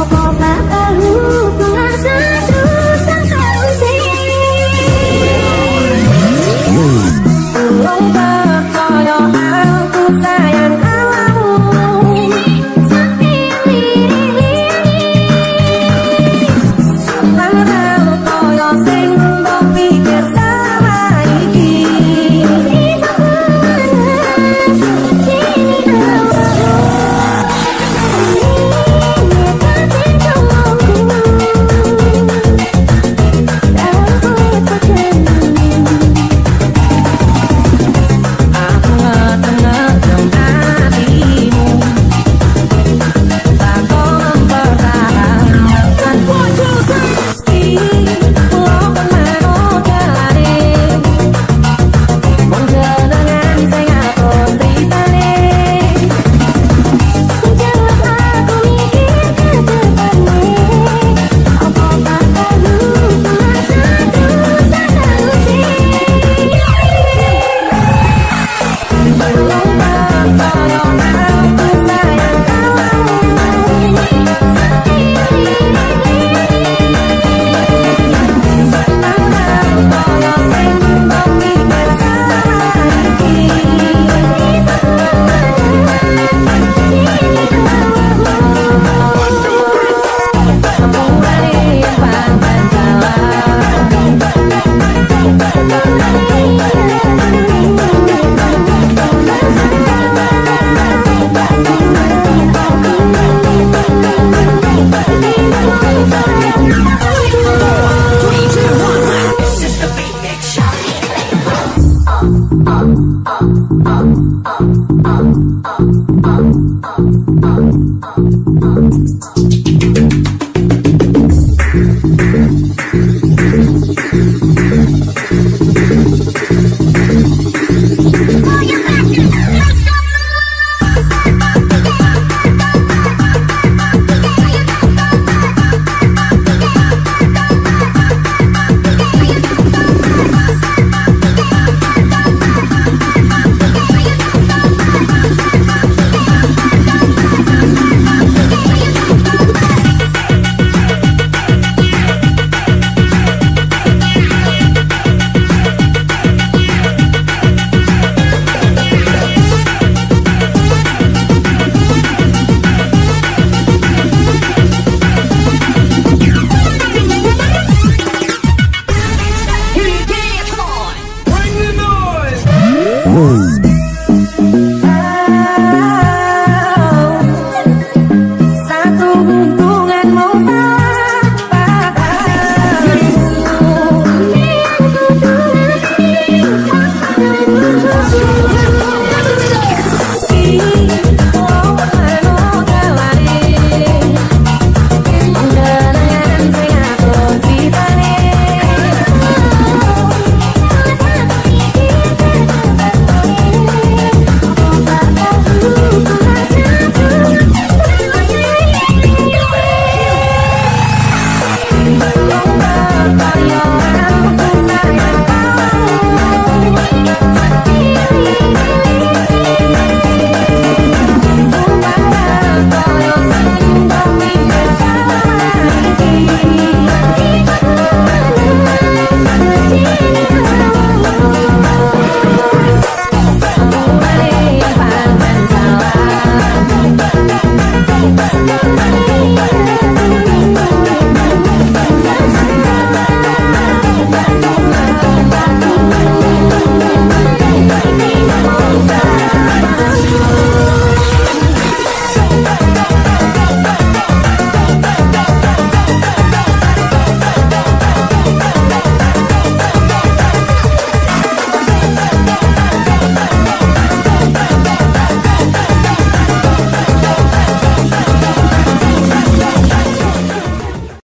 I'll Thank you.